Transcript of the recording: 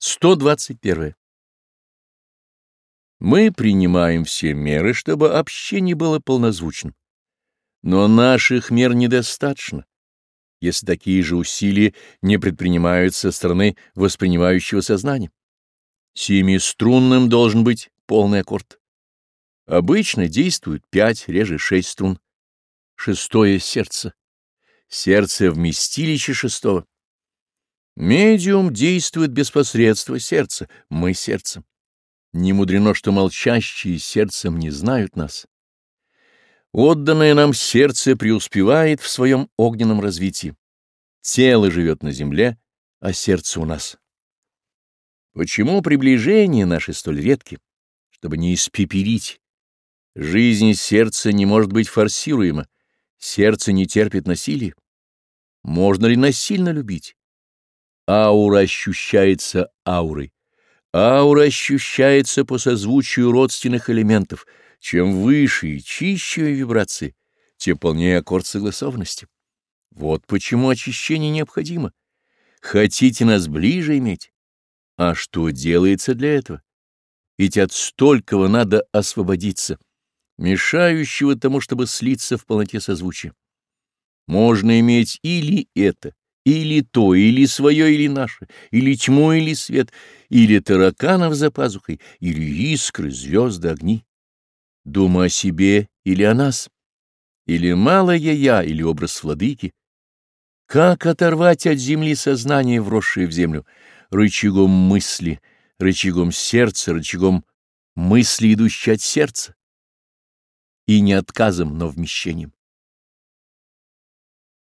121. Мы принимаем все меры, чтобы общение было полнозвучным. Но наших мер недостаточно, если такие же усилия не предпринимаются со стороны воспринимающего сознания. Семиструнным должен быть полный аккорд. Обычно действуют пять, реже шесть струн. Шестое сердце. Сердце вместилище шестого. Медиум действует без посредства сердца, мы сердцем. Не мудрено, что молчащие сердцем не знают нас. Отданное нам сердце преуспевает в своем огненном развитии. Тело живет на земле, а сердце у нас. Почему приближение наше столь редки? Чтобы не испепелить. Жизнь сердца не может быть форсируема. Сердце не терпит насилия. Можно ли насильно любить? Аура ощущается аурой. Аура ощущается по созвучию родственных элементов. Чем выше и чище вибрации, тем полнее аккорд согласованности. Вот почему очищение необходимо. Хотите нас ближе иметь? А что делается для этого? Ведь от столького надо освободиться, мешающего тому, чтобы слиться в полноте созвучия. Можно иметь или это, или то, или свое, или наше, или тьму, или свет, или тараканов за пазухой, или искры, звезды, огни. Дума о себе или о нас, или малое я, или образ владыки. Как оторвать от земли сознание, вросшее в землю, рычагом мысли, рычагом сердца, рычагом мысли, идущей от сердца? И не отказом, но вмещением.